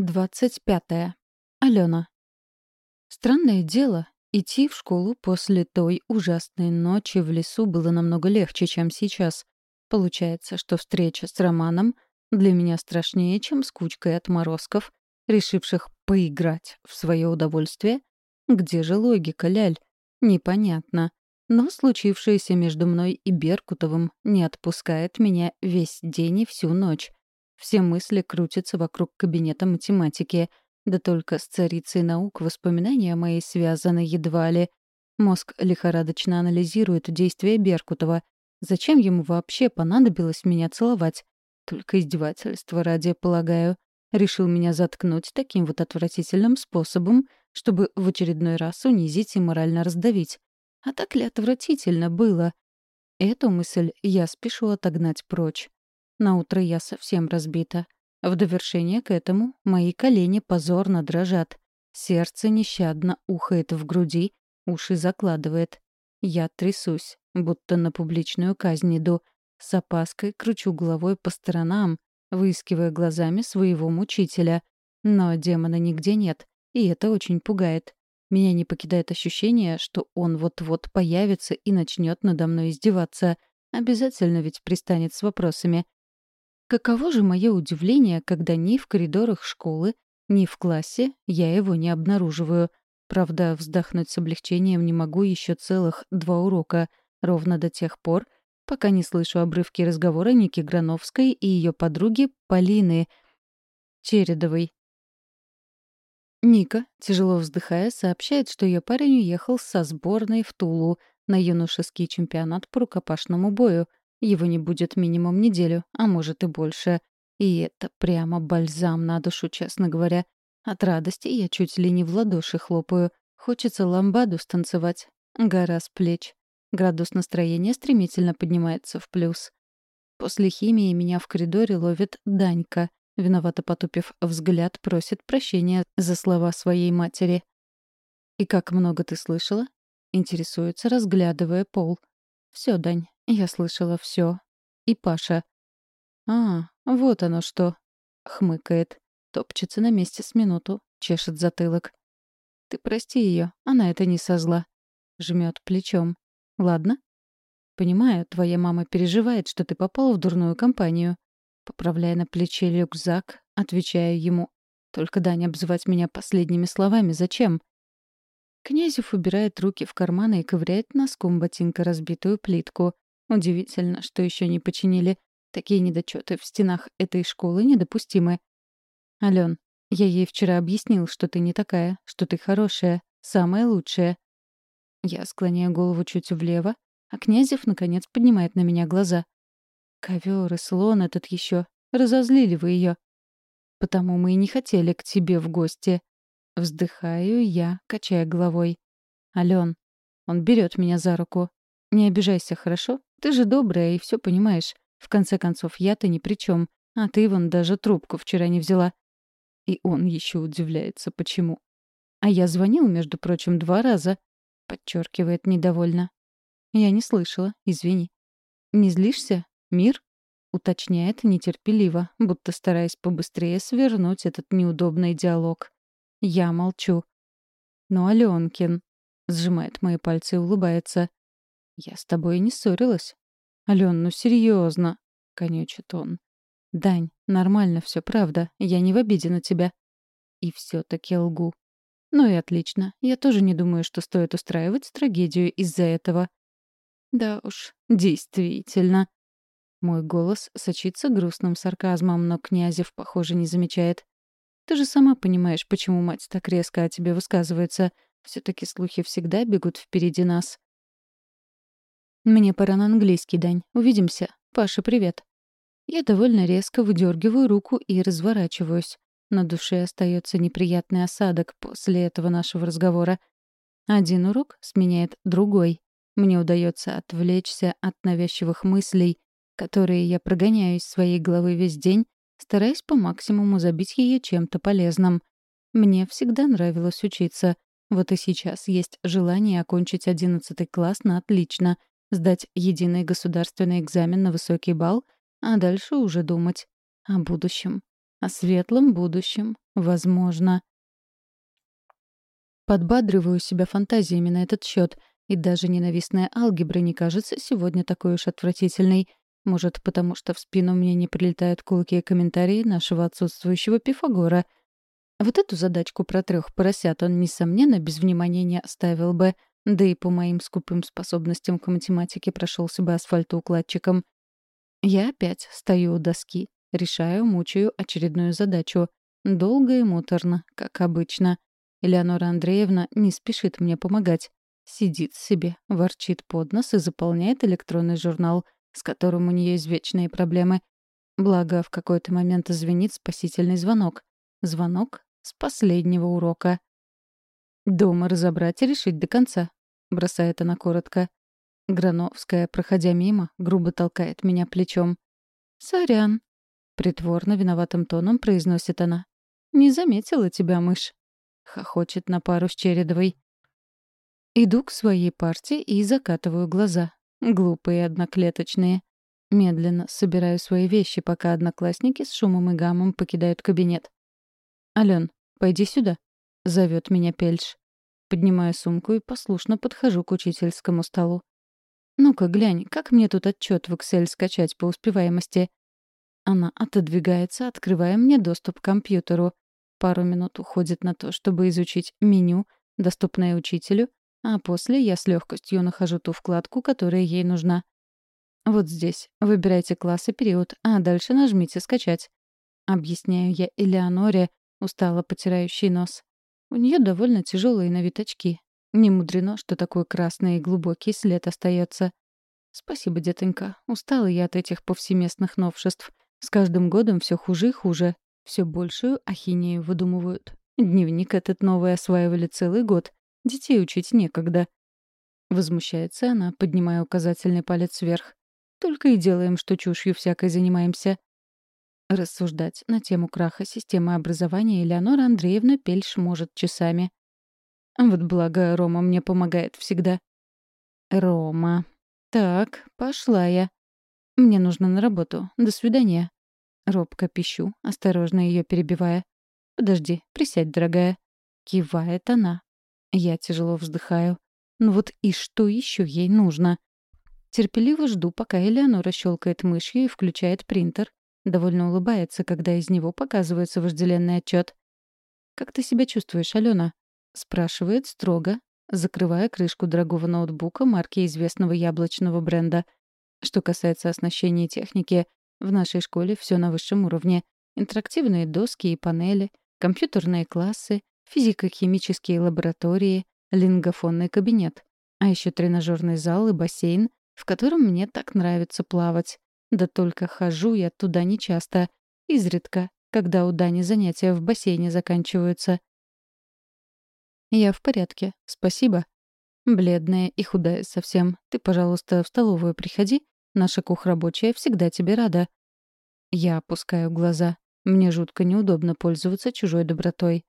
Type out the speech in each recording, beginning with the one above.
двадцать пятая. Алена. Странное дело, идти в школу после той ужасной ночи в лесу было намного легче, чем сейчас. Получается, что встреча с Романом для меня страшнее, чем с кучкой отморозков, решивших поиграть в свое удовольствие. Где же логика, Ляль? Непонятно. Но случившееся между мной и Беркутовым не отпускает меня весь день и всю ночь. Все мысли крутятся вокруг кабинета математики. Да только с царицей наук воспоминания мои связаны едва ли. Мозг лихорадочно анализирует действия Беркутова. Зачем ему вообще понадобилось меня целовать? Только издевательство ради, полагаю. Решил меня заткнуть таким вот отвратительным способом, чтобы в очередной раз унизить и морально раздавить. А так ли отвратительно было? Эту мысль я спешу отогнать прочь. На утро я совсем разбита. В довершение к этому мои колени позорно дрожат. Сердце нещадно ухает в груди, уши закладывает. Я трясусь, будто на публичную казнь иду. С опаской кручу головой по сторонам, выискивая глазами своего мучителя. Но демона нигде нет, и это очень пугает. Меня не покидает ощущение, что он вот-вот появится и начнет надо мной издеваться. Обязательно ведь пристанет с вопросами. Каково же мое удивление, когда ни в коридорах школы, ни в классе я его не обнаруживаю. Правда, вздохнуть с облегчением не могу еще целых два урока, ровно до тех пор, пока не слышу обрывки разговора Ники Грановской и ее подруги Полины Чередовой. Ника, тяжело вздыхая, сообщает, что ее парень уехал со сборной в Тулу на юношеский чемпионат по рукопашному бою — его не будет минимум неделю, а может и больше. И это прямо бальзам на душу, честно говоря. От радости я чуть ли не в ладоши хлопаю. Хочется ламбаду станцевать. Гора с плеч. Градус настроения стремительно поднимается в плюс. После химии меня в коридоре ловит Данька. Виновато потупив взгляд, просит прощения за слова своей матери. «И как много ты слышала?» — интересуется, разглядывая пол. «Все, Дань, я слышала все. И Паша. «А, вот оно что!» — хмыкает. Топчется на месте с минуту, чешет затылок. «Ты прости ее, она это не со зла». Жмет плечом. «Ладно?» «Понимаю, твоя мама переживает, что ты попал в дурную компанию». Поправляя на плече рюкзак, отвечаю ему. «Только, Даня, обзывать меня последними словами зачем?» Князев убирает руки в карманы и ковыряет носком ботинка разбитую плитку. Удивительно, что еще не починили. Такие недочеты в стенах этой школы недопустимы. Ален, я ей вчера объяснил, что ты не такая, что ты хорошая, самая лучшая. Я склоняю голову чуть влево, а Князев, наконец, поднимает на меня глаза. Ковер и слон этот еще. Разозлили вы ее. Потому мы и не хотели к тебе в гости. Вздыхаю я, качая головой. Ален, он берет меня за руку. Не обижайся, хорошо? Ты же добрая и все понимаешь. В конце концов, я-то ни при чем, а ты вон даже трубку вчера не взяла. И он еще удивляется, почему. А я звонил, между прочим, два раза. Подчеркивает недовольно. Я не слышала, извини. Не злишься, мир? Уточняет нетерпеливо, будто стараясь побыстрее свернуть этот неудобный диалог. Я молчу. «Ну, Аленкин», — сжимает мои пальцы и улыбается. «Я с тобой не ссорилась». «Ален, ну серьезно, конючит он. «Дань, нормально все, правда. Я не в обиде на тебя». И все таки лгу. Ну и отлично. Я тоже не думаю, что стоит устраивать трагедию из-за этого. Да уж, действительно. Мой голос сочится грустным сарказмом, но Князев, похоже, не замечает. Ты же сама понимаешь, почему мать так резко о тебе высказывается. все таки слухи всегда бегут впереди нас. «Мне пора на английский, Дань. Увидимся. Паша, привет». Я довольно резко выдергиваю руку и разворачиваюсь. На душе остается неприятный осадок после этого нашего разговора. Один урок сменяет другой. Мне удается отвлечься от навязчивых мыслей, которые я прогоняю из своей головы весь день, стараясь по максимуму забить ее чем-то полезным. Мне всегда нравилось учиться. Вот и сейчас есть желание окончить одиннадцатый класс на отлично — сдать единый государственный экзамен на высокий балл, а дальше уже думать о будущем. О светлом будущем, возможно. Подбадриваю себя фантазиями на этот счет, и даже ненавистная алгебра не кажется сегодня такой уж отвратительной. Может, потому что в спину мне не прилетают колкие комментарии нашего отсутствующего Пифагора. Вот эту задачку про трех поросят он, несомненно, без внимания не оставил бы, да и по моим скупым способностям к математике прошелся бы асфальтоукладчиком. Я опять стою у доски, решаю, мучаю очередную задачу. Долго и муторно, как обычно. Элеонора Андреевна не спешит мне помогать. Сидит себе, ворчит под нос и заполняет электронный журнал, с которым у нее извечные проблемы. Благо, в какой-то момент звенит спасительный звонок. Звонок с последнего урока. «Дома разобрать и решить до конца», — бросает она коротко. Грановская, проходя мимо, грубо толкает меня плечом. «Сорян», — притворно виноватым тоном произносит она. «Не заметила тебя, мышь», — хохочет на пару с Чередовой. Иду к своей парте и закатываю глаза. Глупые одноклеточные. Медленно собираю свои вещи, пока одноклассники с шумом и гамом покидают кабинет. «Ален, пойди сюда», — зовет меня Пельш. Поднимаю сумку и послушно подхожу к учительскому столу. «Ну-ка, глянь, как мне тут отчет в Excel скачать по успеваемости?» Она отодвигается, открывая мне доступ к компьютеру. Пару минут уходит на то, чтобы изучить меню, доступное учителю, а после я с легкостью нахожу ту вкладку, которая ей нужна. Вот здесь. Выбирайте класс и период, а дальше нажмите «Скачать». Объясняю я Элеоноре, устало потирающий нос. У нее довольно тяжелые на вид очки. Не мудрено, что такой красный и глубокий след остается. Спасибо, детонька. Устала я от этих повсеместных новшеств. С каждым годом все хуже и хуже. Все большую ахинею выдумывают. Дневник этот новый осваивали целый год. Детей учить некогда. Возмущается она, поднимая указательный палец вверх. Только и делаем, что чушью всякой занимаемся. Рассуждать на тему краха системы образования Элеонора Андреевна Пельш может часами. Вот благо Рома мне помогает всегда. Рома. Так, пошла я. Мне нужно на работу. До свидания. Робко пищу, осторожно ее перебивая. Подожди, присядь, дорогая. Кивает она. Я тяжело вздыхаю. Ну вот и что еще ей нужно? Терпеливо жду, пока Элеонора щелкает мышью и включает принтер. Довольно улыбается, когда из него показывается вожделенный отчет. «Как ты себя чувствуешь, Алена?» — спрашивает строго, закрывая крышку дорогого ноутбука марки известного яблочного бренда. Что касается оснащения техники, в нашей школе все на высшем уровне. Интерактивные доски и панели, компьютерные классы, физико-химические лаборатории, лингофонный кабинет. А еще тренажерный зал и бассейн, в котором мне так нравится плавать. Да только хожу я туда нечасто, изредка, когда у Дани занятия в бассейне заканчиваются. «Я в порядке, спасибо». Бледная и худая совсем. Ты, пожалуйста, в столовую приходи. Наша кухрабочая всегда тебе рада. Я опускаю глаза. Мне жутко неудобно пользоваться чужой добротой.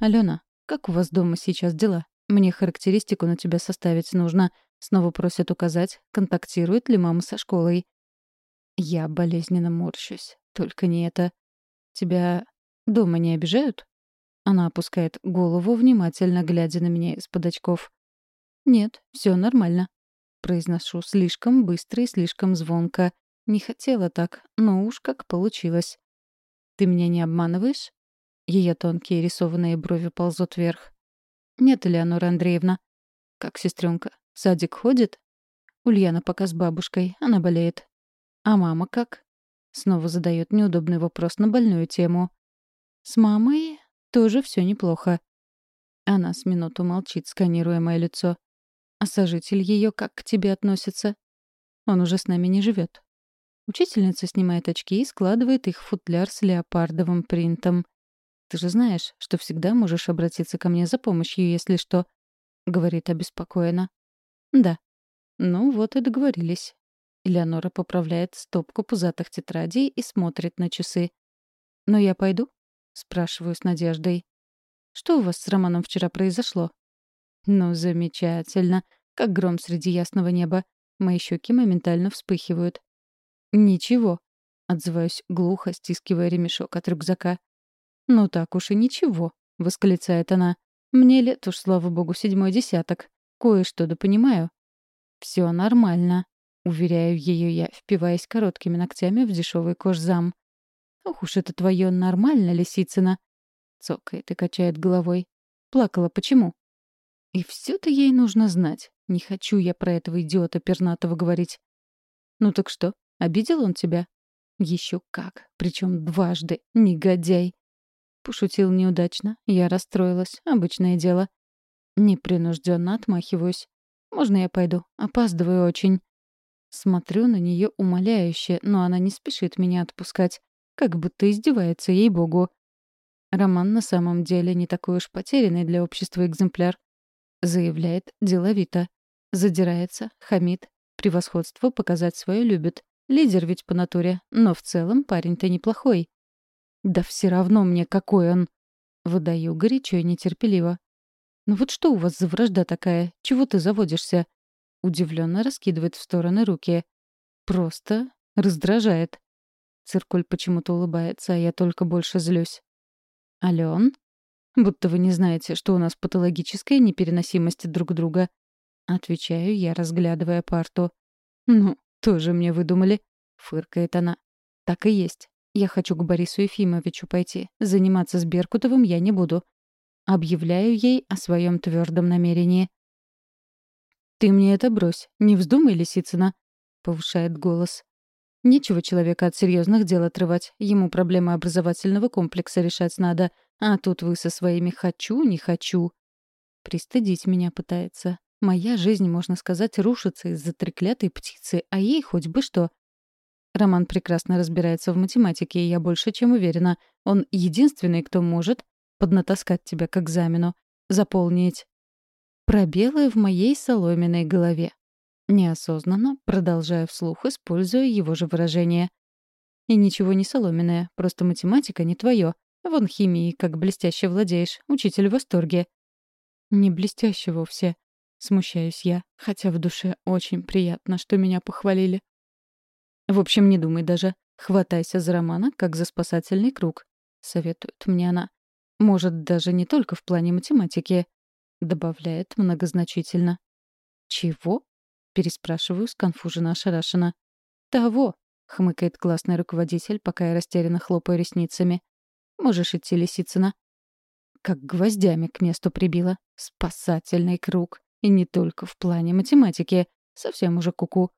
«Алена, как у вас дома сейчас дела? Мне характеристику на тебя составить нужно. Снова просят указать, контактирует ли мама со школой. Я болезненно морщусь. Только не это. Тебя дома не обижают? Она опускает голову, внимательно глядя на меня из-под очков. «Нет, все нормально», — произношу слишком быстро и слишком звонко. Не хотела так, но уж как получилось. «Ты меня не обманываешь?» Ее тонкие рисованные брови ползут вверх. «Нет, Элеонора Андреевна». «Как сестренка? Садик ходит?» «Ульяна пока с бабушкой, она болеет». «А мама как?» Снова задает неудобный вопрос на больную тему. «С мамой тоже все неплохо». Она с минуту молчит, сканируя мое лицо. «А сожитель ее как к тебе относится?» «Он уже с нами не живет». Учительница снимает очки и складывает их в футляр с леопардовым принтом. «Ты же знаешь, что всегда можешь обратиться ко мне за помощью, если что», — говорит обеспокоенно. «Да». «Ну вот и договорились». Элеонора поправляет стопку пузатых тетрадей и смотрит на часы. «Но я пойду?» — спрашиваю с надеждой. «Что у вас с Романом вчера произошло?» «Ну, замечательно. Как гром среди ясного неба. Мои щеки моментально вспыхивают. «Ничего». — отзываюсь глухо, стискивая ремешок от рюкзака. «Ну так уж и ничего», — восклицает она. «Мне лет уж, слава богу, седьмой десяток. Кое-что да понимаю». «Все нормально», — уверяю ее я, впиваясь короткими ногтями в дешевый кожзам. «Ох уж это твое нормально, Лисицына!» Цокает и качает головой. «Плакала почему?» И все-то ей нужно знать. Не хочу я про этого идиота пернатого говорить. «Ну так что, обидел он тебя?» Еще как, причем дважды, негодяй. Пошутил неудачно, я расстроилась, обычное дело. Непринужденно отмахиваюсь. «Можно я пойду? Опаздываю очень». Смотрю на нее умоляюще, но она не спешит меня отпускать. Как будто издевается, ей-богу. Роман на самом деле не такой уж потерянный для общества экземпляр. Заявляет деловито. Задирается, хамит. Превосходство показать свое любит. Лидер ведь по натуре, но в целом парень-то неплохой. Да все равно мне какой он. Выдаю горячо и нетерпеливо. «Ну вот что у вас за вражда такая? Чего ты заводишься?» Удивленно раскидывает в стороны руки. «Просто раздражает». Циркуль почему-то улыбается, а я только больше злюсь. «Алён?» «Будто вы не знаете, что у нас патологическая непереносимость друг друга». Отвечаю я, разглядывая парту. «Ну, тоже мне выдумали», — фыркает она. «Так и есть. Я хочу к Борису Ефимовичу пойти. Заниматься с Беркутовым я не буду. Объявляю ей о своем твердом намерении. «Ты мне это брось. Не вздумай, Лисицына», — повышает голос. Нечего человека от серьезных дел отрывать. Ему проблемы образовательного комплекса решать надо. А тут вы со своими «хочу, не хочу». Пристыдить меня пытается. Моя жизнь, можно сказать, рушится из-за треклятой птицы, а ей хоть бы что. Роман прекрасно разбирается в математике, и я больше чем уверена. Он единственный, кто может поднатаскать тебя к экзамену, заполнить пробелы в моей соломенной голове. Неосознанно, продолжая вслух, используя его же выражение. И ничего не соломенное, просто математика не твое. Вон химией, как блестяще владеешь, учитель в восторге. Не блестяще вовсе. Смущаюсь я, хотя в душе очень приятно, что меня похвалили. В общем, не думай даже. Хватайся за Романа, как за спасательный круг. Советует мне она. Может, даже не только в плане математики. Добавляет многозначительно. Чего? Переспрашиваю, сконфуженно ошарашена. «Того!» — хмыкает классный руководитель, пока я растерянно хлопаю ресницами. «Можешь идти, Лисицына». Как гвоздями к месту прибила. Спасательный круг. И не только в плане математики. Совсем уже куку. -ку.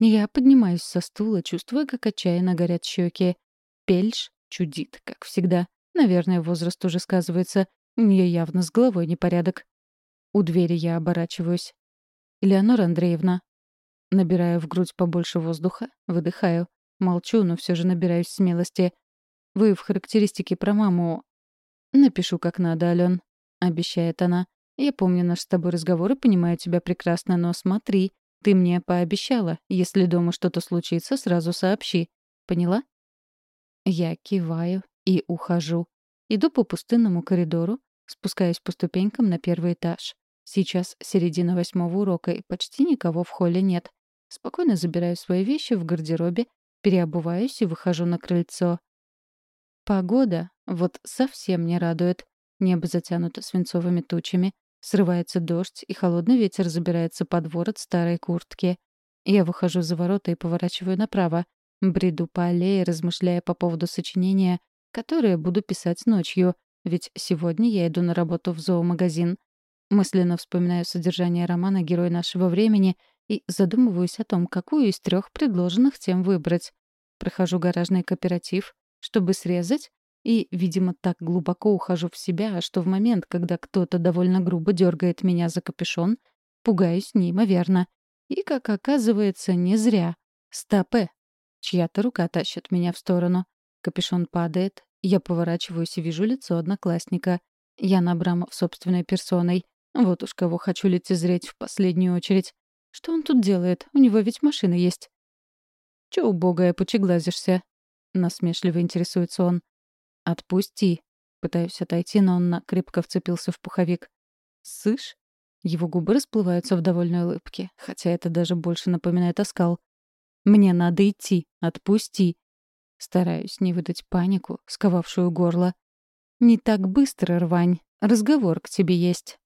Я поднимаюсь со стула, чувствуя, как отчаянно горят щеки. Пельш чудит, как всегда. Наверное, возраст уже сказывается. У нее явно с головой непорядок. У двери я оборачиваюсь. «Элеонора Андреевна». Набираю в грудь побольше воздуха, выдыхаю. Молчу, но все же набираюсь смелости. «Вы в характеристике про маму...» «Напишу как надо, Ален», — обещает она. «Я помню наш с тобой разговор и понимаю тебя прекрасно, но смотри, ты мне пообещала, если дома что-то случится, сразу сообщи. Поняла?» Я киваю и ухожу. Иду по пустынному коридору, спускаюсь по ступенькам на первый этаж. Сейчас середина восьмого урока, и почти никого в холле нет. Спокойно забираю свои вещи в гардеробе, переобуваюсь и выхожу на крыльцо. Погода вот совсем не радует. Небо затянуто свинцовыми тучами, срывается дождь, и холодный ветер забирается под ворот старой куртки. Я выхожу за ворота и поворачиваю направо. Бреду по аллее, размышляя по поводу сочинения, которое буду писать ночью, ведь сегодня я иду на работу в зоомагазин. Мысленно вспоминаю содержание романа «Герой нашего времени» и задумываюсь о том, какую из трех предложенных тем выбрать. Прохожу гаражный кооператив, чтобы срезать, и, видимо, так глубоко ухожу в себя, что в момент, когда кто-то довольно грубо дергает меня за капюшон, пугаюсь неимоверно. И, как оказывается, не зря. Стопе. Чья-то рука тащит меня в сторону. Капюшон падает. Я поворачиваюсь и вижу лицо одноклассника. Ян Абрамов собственной персоной. Вот уж кого хочу лицезреть в последнюю очередь. Что он тут делает? У него ведь машина есть. «Чё убогая, пучеглазишься?» — насмешливо интересуется он. «Отпусти». Пытаюсь отойти, но он крепко вцепился в пуховик. «Сышь?» Его губы расплываются в довольной улыбке, хотя это даже больше напоминает оскал. «Мне надо идти. Отпусти». Стараюсь не выдать панику, сковавшую горло. «Не так быстро, рвань. Разговор к тебе есть».